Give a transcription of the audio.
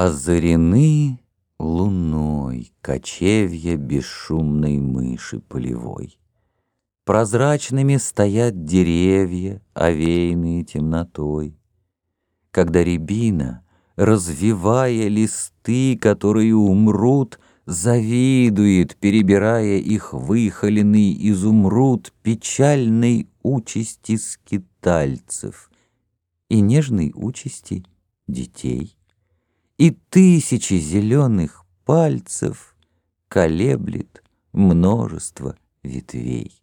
Озарены луной Кочевья бесшумной мыши полевой. Прозрачными стоят деревья, Овеянные темнотой. Когда рябина, развивая листы, Которые умрут, Завидует, перебирая их выхоленный изумруд Печальной участи скитальцев И нежной участи детей и тысячи зеленых пальцев колеблет множество ветвей.